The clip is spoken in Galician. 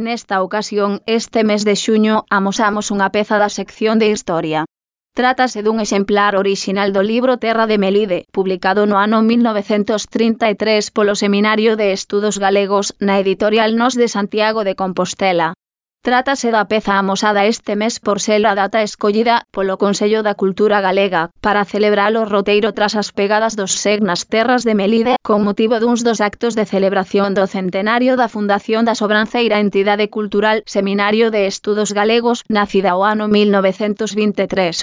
Nesta ocasión este mes de xuño amosamos unha peza da sección de Historia. Trátase dun exemplar orixinal do libro Terra de Melide, publicado no ano 1933 polo Seminario de Estudos Galegos na editorial Nos de Santiago de Compostela. Trátase da peza amosada este mes por ser a data escollida polo Consello da Cultura Galega para celebrar o roteiro tras as pegadas dos Segnas Terras de Melide con motivo duns dos actos de celebración do centenario da Fundación da Sobranceira Entidade Cultural Seminario de Estudos Galegos nacida o ano 1923.